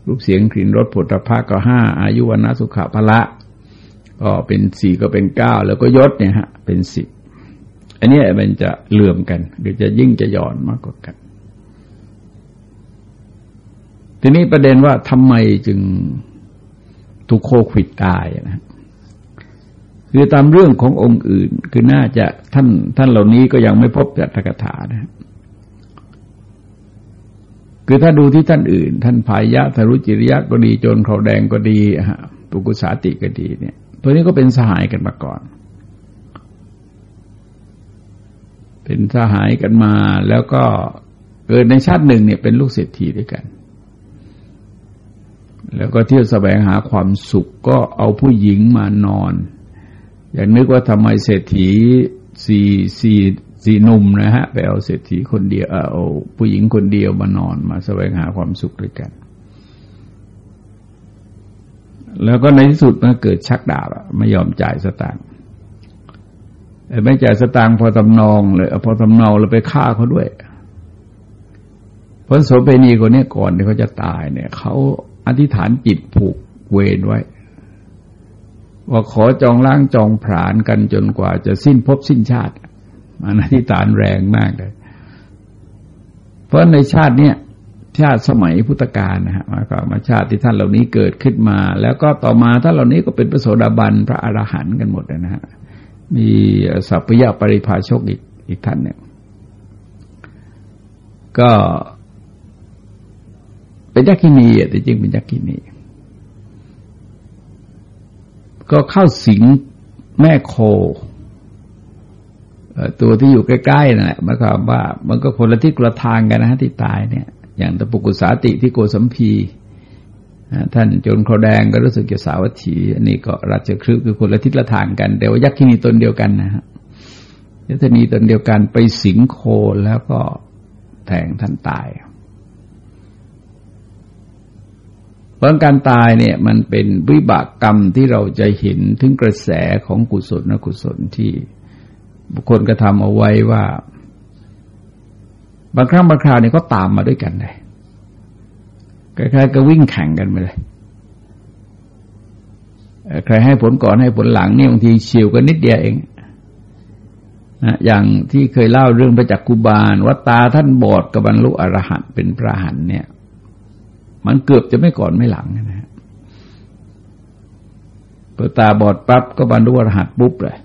รูปเสียงกลิ่นรสผลิภัณฑ์ก็ห้าอายุวันนะสุขภละก็เป็นสี่ก็เป็นเก้าแล้วก็ยศเนี่ยฮะ เป็นสิบอันนี้มันจะเหลื่อมกัน หรือจะยิ่งจะย่อนมากกว่ากัน ทีนี้ประเด็นว่าทำไมจึงถูกโควิดตายนะคือตามเรื่องขององค์อื่น คือน่าจะท่านท่านเหล่านี้ก็ยังไม่พบจัตกถานะ คือถ้าดูที่ท่านอื่น ท่านพายะทรุจิริยะก็ดีจนเขาแดงก็ดีฮะปุกุสาติก็ดีเนี่ย ตัวนี้ก็เป็นสหายกันมาก่อน เป็นสหายกันมาแล้วก็เกิดในชาติหนึ่งเนี่ยเป็นลูกเศรษฐีด้วยกัน แล้วก็เที่ยวแสวงหาความสุขก็เอาผู้หญิงมานอน อย่างนึกว่าทำไมเศรษฐีสี่สี่ สีหนุ่มนะฮะ ไปเอาเศรษฐีคนเดียวเอาผู้หญิงคนเดียวมานอนมาแสวงหาความสุขด้วยกัน แล้วก็ในที่สุดมันเกิดชักดาบไม่ยอมจ่ายสตางค์ไม่จ่ายสตางค์พอตำนองเลยพอตำนองแล้วไปฆ่าเขาด้วยเพราะโสเภณีคนนี้ก่อนที่เขาจะตายเนี่ยเขาอธิษฐานจิตผูกเวรไว้ ว่าขอจองล้างจองผลาญกันจนกว่าจะสิ้นภพสิ้นชาติ มันอธิฐานแรงมากเลย เพราะในชาติเนี้ยชาติสมัยพุทธกาลนะฮะมาก็มาชาติที่ท่านเหล่านี้เกิดขึ้นมา แล้วก็ต่อมาท่านเหล่านี้ก็เป็นพระโสดาบันพระอรหันต์กันหมดนะฮะมีสัพพยาปริภาชกอีกอีกท่านเนี่ยก็เป็นยักษินีแต่จริงเป็นยักษินีก็เข้าสิงแม่โค ตัวที่อยู่ใกล้ๆนั่นแหละหมายความว่า มันก็คนละที่กระทางกันนะฮะที่ตายเนี่ย อย่างตะปุกุสาติที่โกสัมพีท่านจนครแดงก็รู้สึกจะสาวัตถีอันนี้ก็ราชครึคือคนละทิศละทางกันแต่ว่ายักษินีตนเดียวกันนะฮะยักษินีตนเดียวกันไปสิงโคแล้วก็แทงท่านตายเพราะการตายเนี่ยมันเป็นวิบากกรรมที่เราจะเห็นถึงกระแสของกุศลนะกุศลที่ บุคคลกระทำเอาไว้ว่า บางครั้งบางคราวเนี่ยก็ตามมาด้วยกันเลยคล้ายๆก็วิ่งแข่งกันไปเลยใครให้ผลก่อนให้ผลหลังนี่บางทีเฉียวกันนิดเดียวเองนะอย่างที่เคยเล่าเรื่องพระจักกุบาลว่าตาท่านบอดกับบรรลุอรหันต์เป็นพระหันเนี่ย มันเกือบจะไม่ก่อนไม่หลังนะฮะพอตาบอดปั๊บก็บรรลุอรหันต์ปุ๊บเลย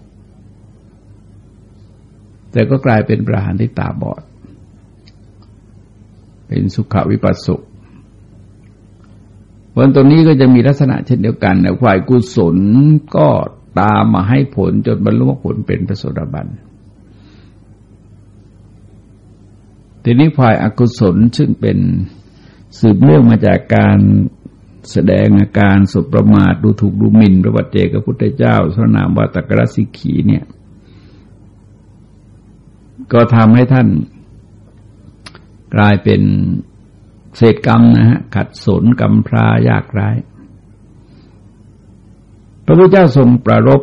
แต่ก็กลายเป็นประหารที่ตาบอด เป็นสุขวิปัสสุวันตรงนี้ก็จะมีลักษณะเช่นเดียวกันนะฝ่ายกุศลก็ตามมาให้ผลจนบรรลุผลเป็นพระโสดาบันทีนี้ฝ่ายอากุศลซึ่งเป็นสืบเนื่องมาจากการแสดงอาการสุประมาทดูถูกดูหมิ่นพระบัจเจกพุทธเจ้าสนามวัตกรสิกีเนี่ย ก็ทำให้ท่านกลายเป็นเศษกรรมนะฮะขัดสนกรรมพรายากร้าย พระพุทธเจ้าทรงประรบ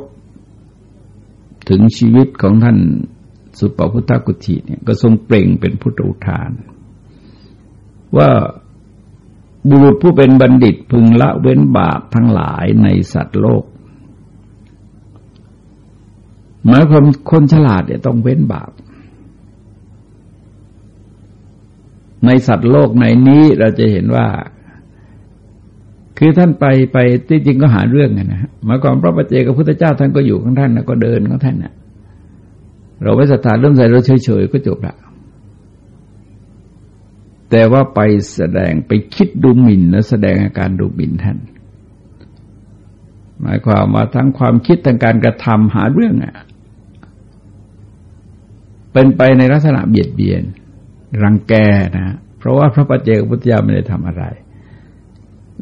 ถึงชีวิตของท่านสุปพุทธกุฏิเนี่ยก็ทรงเปล่งเป็นพุทธอุทาน ว่าบุรุษผู้เป็นบัณฑิตพึงละเว้นบาปทั้งหลายในสัตว์โลกหมายความคนฉลาดเนี่ยต้องเว้นบาป ในสัตว์โลกในนี้เราจะเห็นว่า คือท่านไปไปที่จริงก็หาเรื่องกันนะฮะมาก่อนพระปเจกับพุทธเจ้าท่านก็อยู่ของท่านนะก็เดินของท่านนะเราไม่ศรัทธาเรื่องใส่เราเฉยๆก็จบละแต่ว่าไปแสดงไปคิดดูหมิ่นและแสดงอาการดูหมิ่นท่าน หมายความว่าทั้งความคิดทางการกระทำหาเรื่องอะเป็นไปในลักษณะเบียดเบียน รังแกนะ เพราะว่าพระปัจเจกพุทธเจ้าไม่ได้ทำอะไร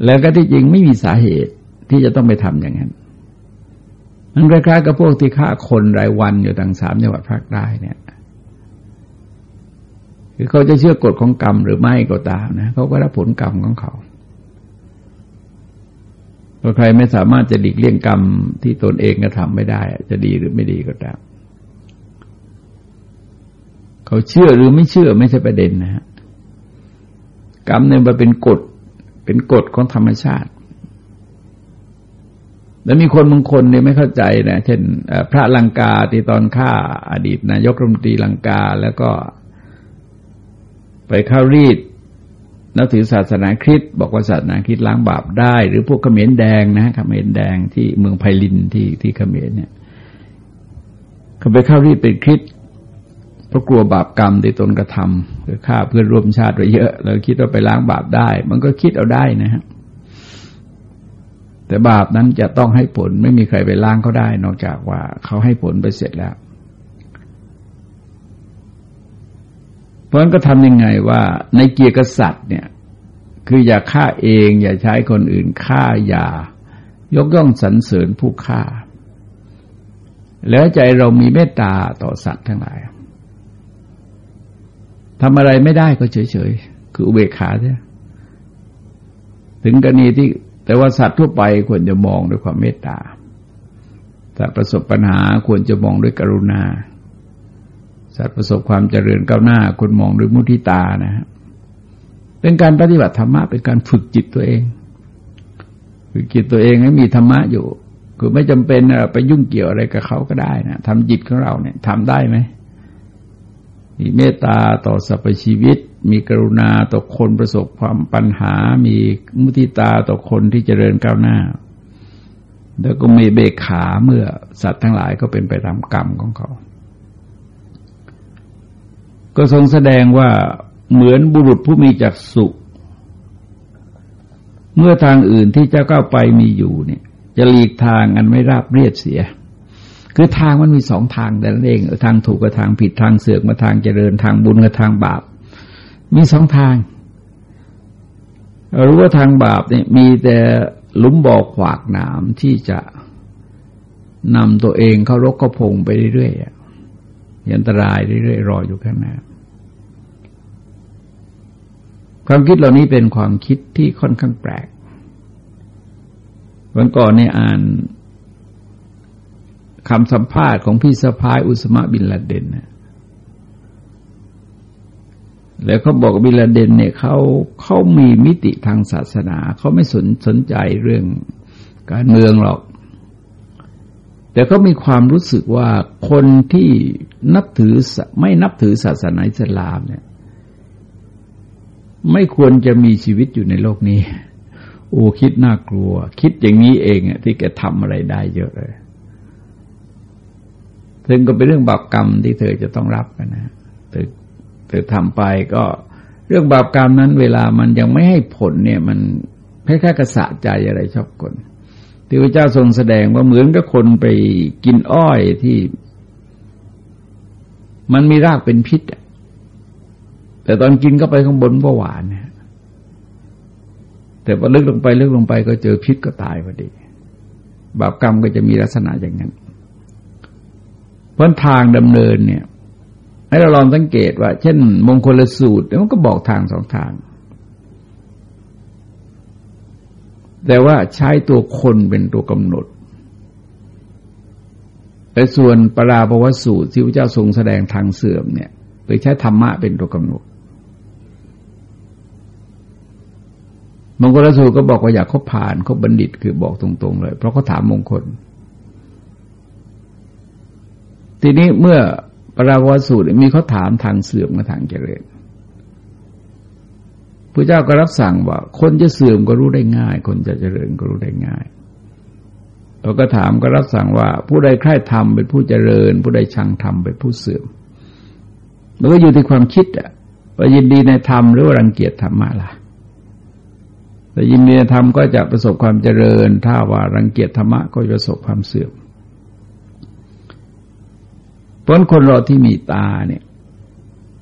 แล้วก็ที่จริงไม่มีสาเหตุที่จะต้องไปทำอย่างนั้นมันคล้ายๆกับพวกที่ฆ่าคนรายวันอยู่ทางสามจังหวัดภาคใต้เนี่ยคือเขาจะเชื่อกฎของกรรมหรือไม่ก็ตามนะเขาก็รับผลกรรมของเขาเพราะใครไม่สามารถจะหลีกเลี่ยงกรรมที่ตนเองกระทาไม่ได้ จะดีหรือไม่ดีก็ตาม เขาเชื่อหรือไม่เชื่อไม่ใช่ประเด็นนะฮะกรรมเนี่ยมันเป็นกฎ เป็นกฎของธรรมชาติ แล้วมีคนบางคนเนี่ยไม่เข้าใจนะเช่นพระลังกาที่ตอนฆ่าอดีตนายกรัฐมนตรีลังกาแล้วก็ ไปเข้ารีดนับถือศาสนาคริสต์บอกว่าศาสนาคริสต์ล้างบาปได้ หรือพวกเขมรแดงนะเขมรแดงที่เมืองไพลินที่ที่เขมรเนี่ยเขาไปเข้ารีดเป็นคริสต์ ราะกลัวบาปกรรมที่ตนกระทำคือฆ่าเพื่อนร่วมชาติไว้เยอะ แล้วคิดว่าไปล้างบาปได้ มันก็คิดเอาได้นะฮะแต่บาปนั้นจะต้องให้ผลไม่มีใครไปล้างเขาได้ นอกจากว่าเขาให้ผลไปเสร็จแล้ว เพราะนั้นก็ทำยังไงว่า ในเกียรติสัตว์เนี่ย คืออย่าฆ่าเอง อย่าใช้คนอื่นฆ่าอย่ายกย่องสรรเสริญผู้ฆ่า แล้วใจเรามีเมตตาต่อสัตว์ทั้งหลาย ทำอะไรไม่ได้ก็เฉยๆ คืออุเบกขาใช่ถึงกรณีที่แต่ว่าสัตว์ทั่วไปควรจะมองด้วยความเมตตาสัตว์ประสบปัญหาควรจะมองด้วยกรุณา สัตว์ประสบความเจริญก้าวหน้าควรมองด้วยมุทิตานะฮะเป็นการปฏิบัติธรรมะเป็นการฝึกจิตตัวเอง ฝึกจิตตัวเองให้มีธรรมะอยู่ คือไม่จำเป็นไปยุ่งเกี่ยวอะไรกับเขาก็ได้นะทำจิตของเราเนี่ยทำได้ไหม มีเมตตาต่อสรรพชีวิต มีกรุณาต่อคนประสบความปัญหา มีมุทิตาต่อคนที่เจริญก้าวหน้า แล้วก็มีเบกขาเมื่อสัตว์ทั้งหลายก็เป็นไปตามกรรมของเขา ก็ทรงแสดงว่าเหมือนบุรุษผู้มีจักสุเมื่อทางอื่นที่จะก้าวไปมีอยู่เนี่ย จะหลีกทางอันไม่ราบเรียบเสีย คือทางมันมีสองทางแต่นั้นเองทางถูกกับทางผิดทางเสือกมาทางเจริญทางบุญกับทางบาป มีสองทางรู้ว่าทางบาปเนี่ยมีแต่ลุมบ่อขวากหนามที่จะนำตัวเองเข้ารกกระพงไปเรื่อยๆยันตรายเรื่อยๆรออยู่ข้างหน้าความคิดเหล่านี้เป็นความคิดที่ค่อนข้างแปลกวันก่อนในอ่าน คำสัมภาษณ์ของพี่สะพายอุสมาบินลาเดนนะแล้วเขาบอกบินลาเดนเนี่ยเขาเขามีมิติทางศาสนาเขาไม่สนสนใจเรื่องการเมืองหรอก แต่เขามีความรู้สึกว่าคนที่นับถือไม่นับถือศาสนาอิสลามเนี่ย ไม่ควรจะมีชีวิตอยู่ในโลกนี้ โอ้คิดน่ากลัว คิดอย่างนี้เองอะที่แกทำอะไรได้เยอะเลย ซึ่งก็เป็นเรื่องบาปกรรมที่เธอจะต้องรับนะเธอเธอทำไปก็เรื่องบาปกรรมนั้น เวลามันยังไม่ให้ผลเนี่ย มันคล้ายๆกระสะใจอะไรชอบคนที่พระเจ้าทรงแสดงว่าเหมือนกับคนไปกินอ้อยที่ มันมีรากเป็นพิษแต่ตอนกินก็ไปข้างบนก็หวานนะแต่พอลึกลงไปลึกลงไปก็เจอพิษก็ตายพอดี บาปกรรมก็จะมีลักษณะอย่างนั้น เพราะทางดำเนินเนี่ย ให้เราลองสังเกตว่า เช่น มงคลสูตรมันก็บอกทางสองทาง แต่ว่าใช้ตัวคนเป็นตัวกำหนดแต่ส่วนปราบวสูตรที่พระเจ้าทรงแสดงทางเสื่อมเนี่ยโดยใช้ธรรมะเป็นตัวกำหนดมงคลสูตรก็บอกว่าอยากเขาผ่านเขาบัณฑิตคือบอกตรงๆเลย เพราะเขาถามมงคล ทีนี้เมื่อปราวสูตรมีเขาถามทางเสื่อมกับทางเจริญพระเจ้าก็รับสั่งว่า คนจะเสื่อมก็รู้ได้ง่าย คนจะเจริญก็รู้ได้ง่ายเราก็ถามก็รับสั่งว่า ผู้ใดใคร่ทำเป็นผู้เจริญ ผู้ใดชังธรรมเป็นผู้เสื่อมมันก็อยู่ที่ความคิดอะว่ายินดีในธรรมหรือว่ารังเกียจธรรมะล่ะแต่ยินดีในธรรมก็จะประสบความเจริญ ถ้าว่ารังเกียจธรรมะก็จะประสบความเสื่อม เพราะคนเราที่มีตาเนี่ย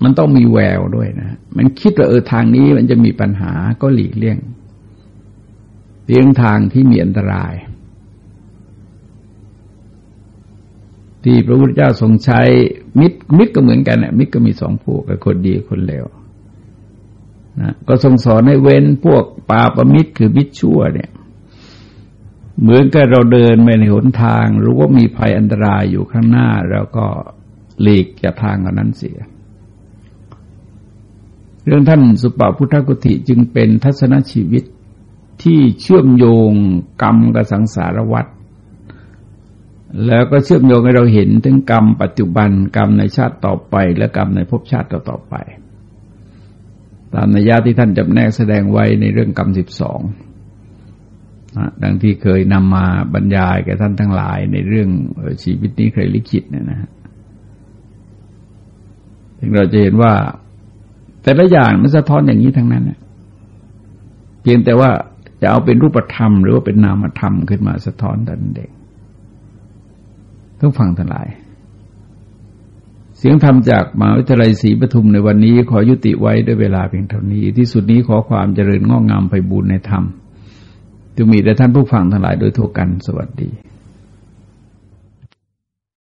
มันต้องมีแววด้วยนะ มันคิดว่าเออทางนี้มันจะมีปัญหาก็หลีกเลี่ยงเลี่ยงทางที่มีอันตราย ที่พระพุทธเจ้าทรงใช้มิตรมิตรก็เหมือนกันนะมิตรก็มีสองพวกกับคนดีคนเลวนะก็ทรงสอนให้เว้นพวกปาปมิตรคือมิตรชั่วเนี่ย เหมือนกับเราเดินไปในหนทาง รู้ว่ามีภัยอันตรายอยู่ข้างหน้า แล้วก็ หลีกจากทางเหล่านั้นเสีย เรื่องท่านสุปาพุทธกุติจึงเป็นทัศนชีวิตที่เชื่อมโยงกรรมกับสังสารวัฏแล้วก็เชื่อมโยงให้เราเห็นถึงกรรมปัจจุบันกรรมในชาติต่อไป และกรรมในภพชาติต่อไป ตามนัยยะที่ท่านจำแนกแสดงไว้ในเรื่องกรรมสิบสองดังที่เคยนำมาบรรยายแก่ท่านทั้งหลายในเรื่องชีวิตนี้เคยลิขิตเนี่ยนะ ถึงเราจะเห็นว่า แต่ละอย่างมันสะท้อนอย่างนี้ทั้งนั้นเพียงแต่ว่าจะเอาเป็นรูปธรรม หรือว่าเป็นนามธรรมขึ้นมาสะท้อนแต่เด็กต้องฟังทั้งหลาย เสียงธรรมจากมหาวิทยาลัยศรีปทุมในวันนี้ขอยุติไว้ด้วยเวลาเพียงเท่านี้ ที่สุดนี้ขอความเจริญงอกงามไปบูรณนธรรมจะมีแต่ท่านผู้ฟังทั้งหลายโดยทั่วกันสวัสดี